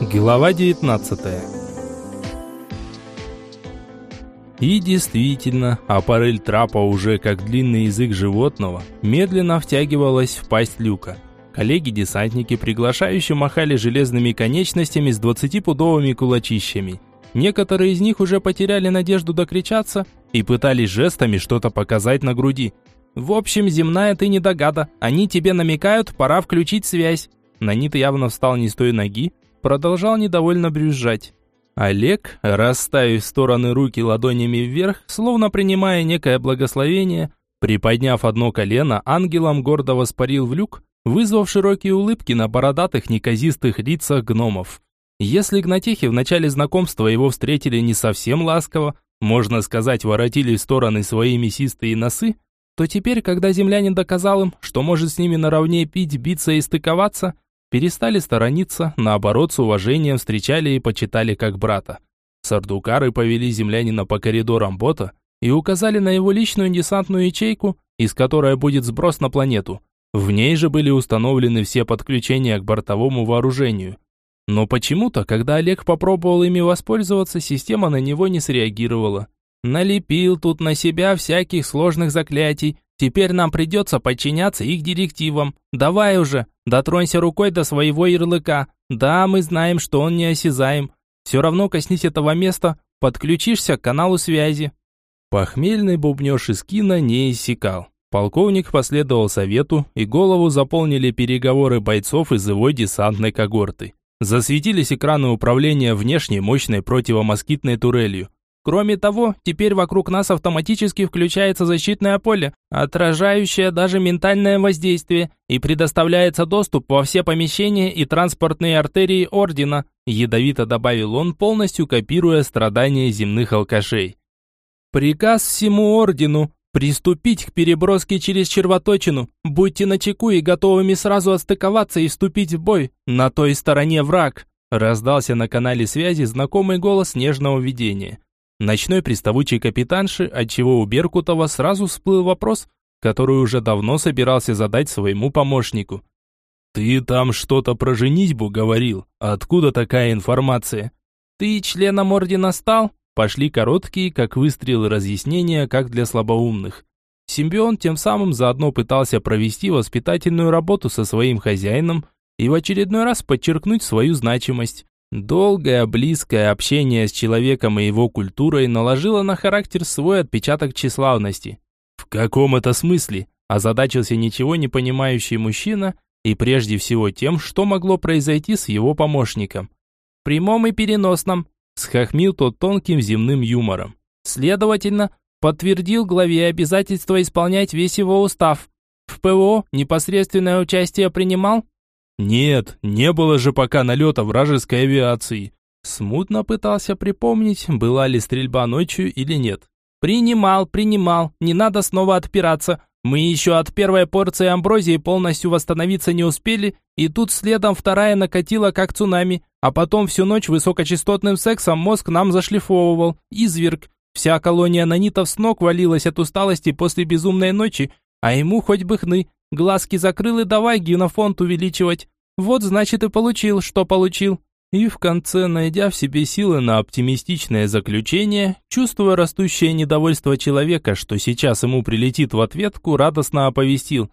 Глава 19 И действительно, аппарель трапа уже как длинный язык животного медленно втягивалась в пасть люка. Коллеги-десантники приглашающе махали железными конечностями с двадцатипудовыми кулачищами. Некоторые из них уже потеряли надежду докричаться и пытались жестами что-то показать на груди. В общем, земная ты не догада. Они тебе намекают, пора включить связь. Нанит явно встал не с той ноги, продолжал недовольно брюзжать. Олег, расставив стороны руки ладонями вверх, словно принимая некое благословение, приподняв одно колено, ангелом гордо воспарил в люк, вызвав широкие улыбки на бородатых неказистых лицах гномов. Если гнатихи в начале знакомства его встретили не совсем ласково, можно сказать, воротили в стороны свои мясистые носы, то теперь, когда землянин доказал им, что может с ними наравне пить, биться и стыковаться, перестали сторониться, наоборот, с уважением встречали и почитали как брата. Сардукары повели землянина по коридорам бота и указали на его личную десантную ячейку, из которой будет сброс на планету. В ней же были установлены все подключения к бортовому вооружению. Но почему-то, когда Олег попробовал ими воспользоваться, система на него не среагировала. Налепил тут на себя всяких сложных заклятий. Теперь нам придется подчиняться их директивам. Давай уже, дотронься рукой до своего ярлыка. Да, мы знаем, что он неосязаем. Все равно коснись этого места, подключишься к каналу связи. Похмельный бубнеж из кино не иссякал. Полковник последовал совету, и голову заполнили переговоры бойцов из его десантной когорты. Засветились экраны управления внешней мощной противомоскитной турелью. Кроме того, теперь вокруг нас автоматически включается защитное поле, отражающее даже ментальное воздействие, и предоставляется доступ во все помещения и транспортные артерии Ордена, ядовито добавил он, полностью копируя страдания земных алкашей. Приказ всему Ордену приступить к переброске через червоточину. Будьте начеку и готовыми сразу отстыковаться и вступить в бой. На той стороне враг. Раздался на канале связи знакомый голос нежного видения ночной приставучей капитанши, отчего у Беркутова сразу всплыл вопрос, который уже давно собирался задать своему помощнику. «Ты там что-то про женитьбу говорил? Откуда такая информация?» «Ты членом ордена стал?» Пошли короткие, как выстрелы, разъяснения, как для слабоумных. Симбион тем самым заодно пытался провести воспитательную работу со своим хозяином и в очередной раз подчеркнуть свою значимость. Долгое, близкое общение с человеком и его культурой наложило на характер свой отпечаток тщеславности. В каком это смысле? Озадачился ничего не понимающий мужчина и прежде всего тем, что могло произойти с его помощником. Прямом и переносном, схохмил тот тонким земным юмором. Следовательно, подтвердил главе обязательство исполнять весь его устав. В ПВО непосредственное участие принимал? Нет, не было же пока налета вражеской авиации. Смутно пытался припомнить, была ли стрельба ночью или нет. Принимал, принимал, не надо снова отпираться. Мы еще от первой порции амброзии полностью восстановиться не успели, и тут следом вторая накатила как цунами, а потом всю ночь высокочастотным сексом мозг нам зашлифовывал. Изверг. Вся колония нанитов с ног валилась от усталости после безумной ночи, а ему хоть бы хны. Глазки закрыл и давай генофонд увеличивать. Вот значит и получил, что получил. И в конце, найдя в себе силы на оптимистичное заключение, чувствуя растущее недовольство человека, что сейчас ему прилетит в ответку, радостно оповестил.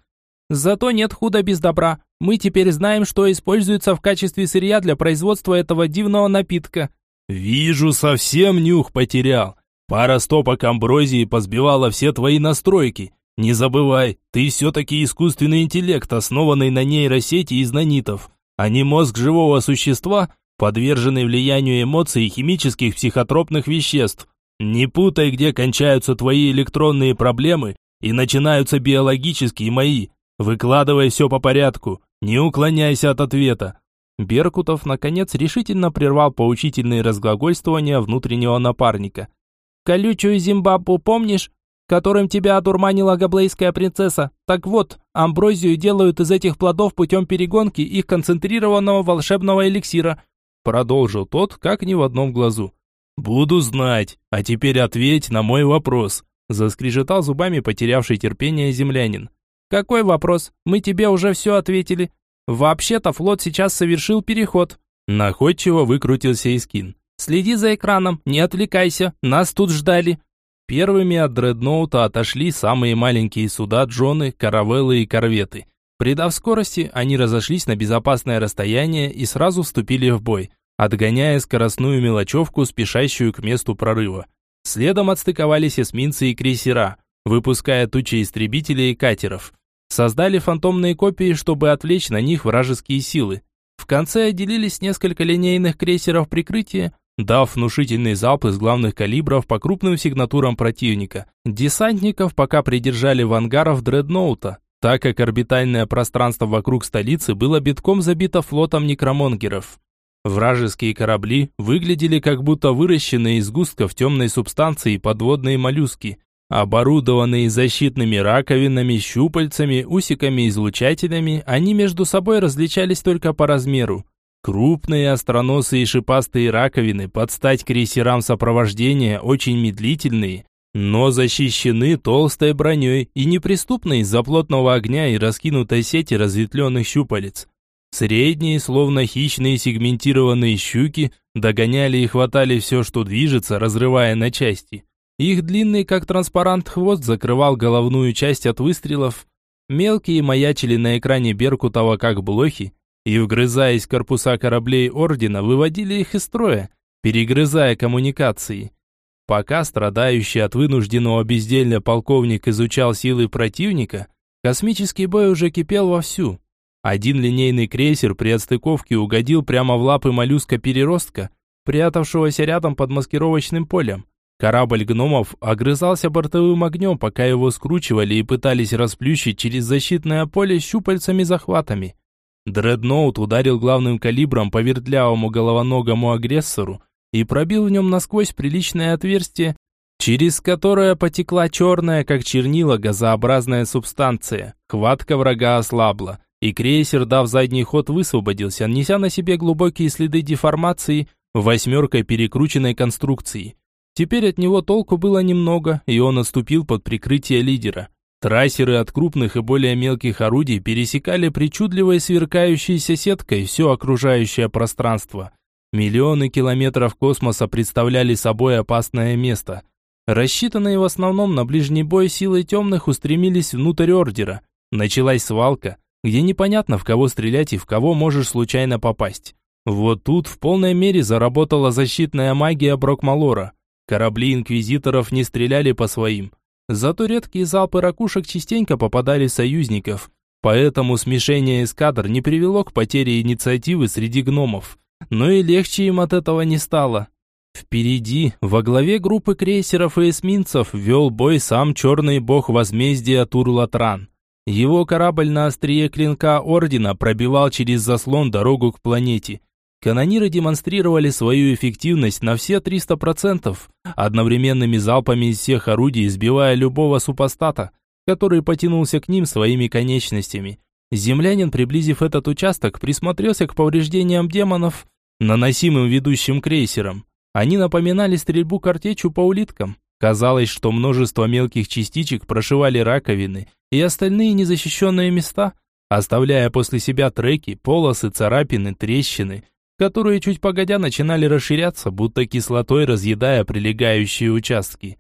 Зато нет худа без добра. Мы теперь знаем, что используется в качестве сырья для производства этого дивного напитка. Вижу, совсем нюх потерял. Пара стопок амброзии позбивала все твои настройки. Не забывай, ты все-таки искусственный интеллект, основанный на нейросети из нанитов, а не мозг живого существа, подверженный влиянию эмоций и химических психотропных веществ. Не путай, где кончаются твои электронные проблемы и начинаются биологические мои. Выкладывай все по порядку, не уклоняйся от ответа. Беркутов, наконец, решительно прервал поучительные разглагольствования внутреннего напарника. «Колючую Зимбабву помнишь? Которым тебя одурманила габлейская принцесса. Так вот, амброзию делают из этих плодов путем перегонки их концентрированного волшебного эликсира. Продолжил тот, как ни в одном глазу. «Буду знать, а теперь ответь на мой вопрос», заскрежетал зубами потерявший терпение землянин. «Какой вопрос? Мы тебе уже все ответили. Вообще-то флот сейчас совершил переход. Находчиво выкрутился Искин. «Следи за экраном, не отвлекайся, нас тут ждали». Первыми от дредноута отошли самые маленькие суда Джоны, каравеллы и корветы. Придав скорости, они разошлись на безопасное расстояние и сразу вступили в бой, отгоняя скоростную мелочевку, спешащую к месту прорыва. Следом отстыковались эсминцы и крейсера, выпуская тучи истребителей и катеров. Создали фантомные копии, чтобы отвлечь на них вражеские силы. В конце отделились несколько линейных крейсеров прикрытия, дав внушительный залп из главных калибров по крупным сигнатурам противника. Десантников пока придержали в ангарах дредноута, так как орбитальное пространство вокруг столицы было битком забито флотом некромонгеров. Вражеские корабли выглядели как будто выращенные из густков темной субстанции подводные моллюски, оборудованные защитными раковинами, щупальцами, усиками-излучателями, они между собой различались только по размеру. Крупные остроносые шипастые раковины под стать крейсерам сопровождения очень медлительные, но защищены толстой броней и неприступны из-за плотного огня и раскинутой сети разветвленных щупалец. Средние, словно хищные сегментированные щуки, догоняли и хватали все, что движется, разрывая на части. Их длинный, как транспарант, хвост закрывал головную часть от выстрелов. Мелкие маячили на экране Беркутова как блохи, и, вгрызаясь в корпуса кораблей Ордена, выводили их из строя, перегрызая коммуникации. Пока страдающий от вынужденного безделья полковник изучал силы противника, космический бой уже кипел вовсю. Один линейный крейсер при отстыковке угодил прямо в лапы моллюска-переростка, прятавшегося рядом под маскировочным полем. Корабль гномов огрызался бортовым огнем, пока его скручивали и пытались расплющить через защитное поле щупальцами-захватами. Дредноут ударил главным калибром по вертлявому головоногому агрессору, и пробил в нем насквозь приличное отверстие, через которое потекла черная, как чернила, газообразная субстанция. Хватка врага ослабла, и крейсер, дав задний ход, высвободился, неся на себе глубокие следы деформации восьмеркой перекрученной конструкции. Теперь от него толку было немного, и он отступил под прикрытие лидера. Трассеры от крупных и более мелких орудий пересекали причудливой сверкающейся сеткой все окружающее пространство – Миллионы километров космоса представляли собой опасное место. Рассчитанные в основном на ближний бой силы темных устремились внутрь ордера. Началась свалка, где непонятно в кого стрелять и в кого можешь случайно попасть. Вот тут в полной мере заработала защитная магия Брокмалора. Корабли инквизиторов не стреляли по своим. Зато редкие залпы ракушек частенько попадали союзников. Поэтому смешение эскадр не привело к потере инициативы среди гномов но и легче им от этого не стало. Впереди, во главе группы крейсеров и эсминцев, вел бой сам черный бог возмездия Турлатран. Его корабль на острие клинка Ордена пробивал через заслон дорогу к планете. Канониры демонстрировали свою эффективность на все 300%, одновременными залпами из всех орудий сбивая любого супостата, который потянулся к ним своими конечностями. Землянин, приблизив этот участок, присмотрелся к повреждениям демонов, наносимым ведущим крейсером. Они напоминали стрельбу картечью по улиткам. Казалось, что множество мелких частичек прошивали раковины и остальные незащищенные места, оставляя после себя треки, полосы, царапины, трещины, которые чуть погодя начинали расширяться, будто кислотой разъедая прилегающие участки.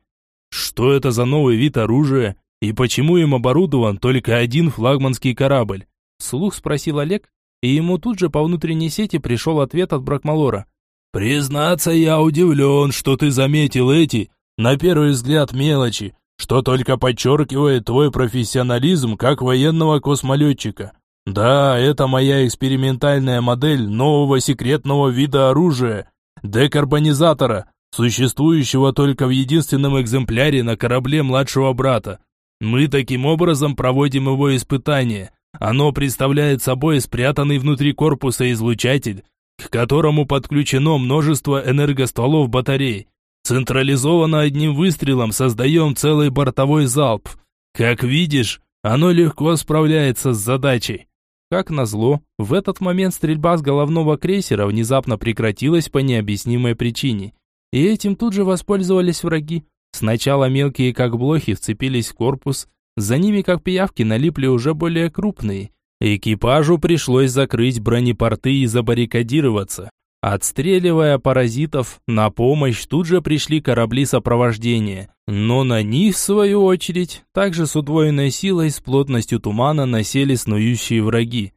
Что это за новый вид оружия? И почему им оборудован только один флагманский корабль? Слух спросил Олег, и ему тут же по внутренней сети пришел ответ от Бракмалора. «Признаться, я удивлен, что ты заметил эти, на первый взгляд, мелочи, что только подчеркивает твой профессионализм как военного космолетчика. Да, это моя экспериментальная модель нового секретного вида оружия, декарбонизатора, существующего только в единственном экземпляре на корабле младшего брата. Мы таким образом проводим его испытание. Оно представляет собой спрятанный внутри корпуса излучатель, к которому подключено множество энергостволов батарей. Централизованно одним выстрелом создаем целый бортовой залп. Как видишь, оно легко справляется с задачей. Как назло, в этот момент стрельба с головного крейсера внезапно прекратилась по необъяснимой причине. И этим тут же воспользовались враги. Сначала мелкие, как блохи, вцепились в корпус, за ними, как пиявки, налипли уже более крупные. Экипажу пришлось закрыть бронепорты и забаррикадироваться. Отстреливая паразитов, на помощь тут же пришли корабли сопровождения. Но на них, в свою очередь, также с удвоенной силой с плотностью тумана насели снующие враги.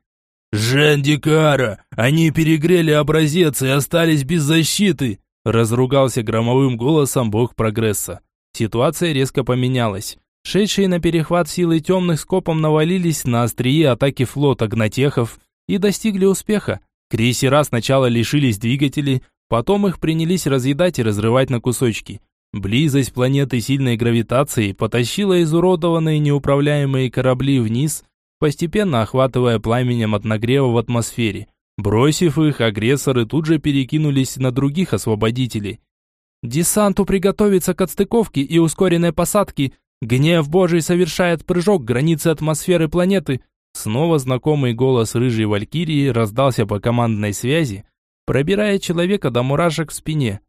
«Жендикара! Они перегрели образец и остались без защиты!» Разругался громовым голосом бог прогресса. Ситуация резко поменялась. Шедшие на перехват силы темных скопом навалились на острие атаки флота гнатехов и достигли успеха. Крейсера сначала лишились двигателей, потом их принялись разъедать и разрывать на кусочки. Близость планеты сильной гравитации потащила изуродованные неуправляемые корабли вниз, постепенно охватывая пламенем от нагрева в атмосфере. Бросив их, агрессоры тут же перекинулись на других освободителей. «Десанту приготовиться к отстыковке и ускоренной посадке. Гнев Божий совершает прыжок границы атмосферы планеты. Снова знакомый голос рыжей валькирии раздался по командной связи, пробирая человека до мурашек в спине.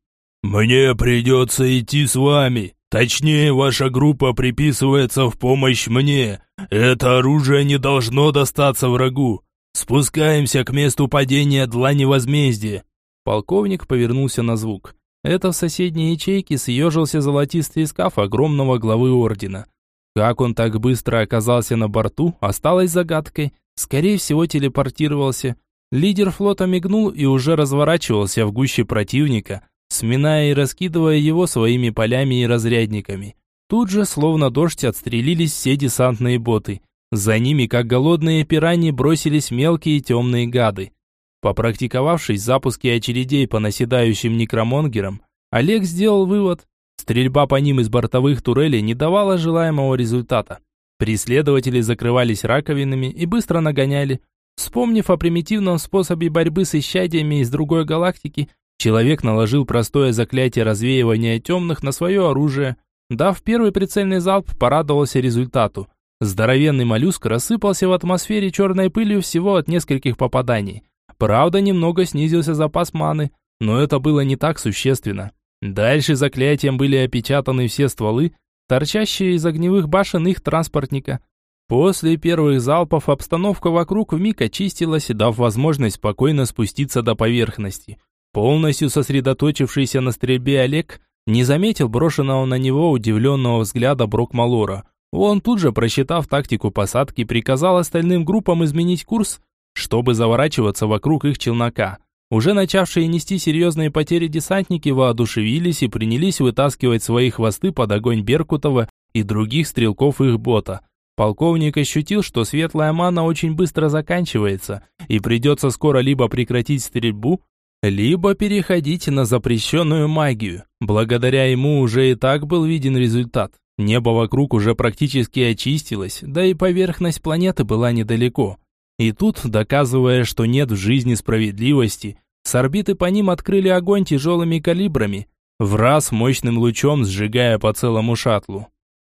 «Мне придется идти с вами. Точнее, ваша группа приписывается в помощь мне. Это оружие не должно достаться врагу. Спускаемся к месту падения длани возмездия». Полковник повернулся на звук. Это в соседней ячейке съежился золотистый скаф огромного главы ордена. Как он так быстро оказался на борту, осталось загадкой. Скорее всего, телепортировался. Лидер флота мигнул и уже разворачивался в гуще противника, сминая и раскидывая его своими полями и разрядниками. Тут же, словно дождь, отстрелились все десантные боты. За ними, как голодные пираньи, бросились мелкие темные гады. Попрактиковавшись в запуске очередей по наседающим некромонгерам, Олег сделал вывод, Стрельба по ним из бортовых турелей не давала желаемого результата. Преследователи закрывались раковинами и быстро нагоняли. Вспомнив о примитивном способе борьбы с исчадиями из другой галактики, человек наложил простое заклятие развеивания темных на свое оружие. Дав первый прицельный залп, порадовался результату. Здоровенный моллюск рассыпался в атмосфере черной пылью всего от нескольких попаданий. Правда, немного снизился запас маны, но это было не так существенно. Дальше заклятием были опечатаны все стволы, торчащие из огневых башен их транспортника. После первых залпов обстановка вокруг вмиг очистилась, дав возможность спокойно спуститься до поверхности. Полностью сосредоточившийся на стрельбе Олег не заметил брошенного на него удивленного взгляда Брокмалора. Он тут же, просчитав тактику посадки, приказал остальным группам изменить курс, чтобы заворачиваться вокруг их челнока. Уже начавшие нести серьезные потери десантники воодушевились и принялись вытаскивать свои хвосты под огонь Беркутова и других стрелков их бота. Полковник ощутил, что светлая мана очень быстро заканчивается, и придется скоро либо прекратить стрельбу, либо переходить на запрещенную магию. Благодаря ему уже и так был виден результат. Небо вокруг уже практически очистилось, да и поверхность планеты была недалеко. И тут, доказывая, что нет в жизни справедливости, с орбиты по ним открыли огонь тяжелыми калибрами, в раз мощным лучом сжигая по целому шаттлу.